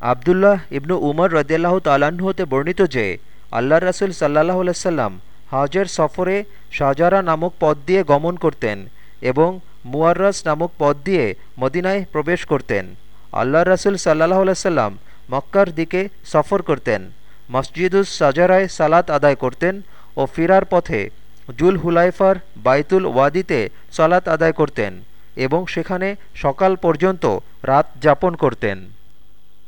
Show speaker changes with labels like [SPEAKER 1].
[SPEAKER 1] আবদুল্লাহ ইবনু উমর রদিয়াল্লাহ তালাহ্ন হতে বর্ণিত যে আল্লাহ রাসুল সাল্লাহ আলাইসাল্লাম হাজের সফরে শাহজারা নামক পদ দিয়ে গমন করতেন এবং মুয়ার্রাস নামক পদ দিয়ে মদিনায় প্রবেশ করতেন। আল্লাহ রাসুল সাল্লাহ আলাইসাল্লাম মক্কার দিকে সফর করতেন, মসজিদুস সাজারায় সালাত আদায় করতেন ও ফিরার পথে জুল হুলাইফার বাইতুল ওয়াদিতে সালাত আদায় করতেন এবং সেখানে সকাল পর্যন্ত রাত যাপন করতেন।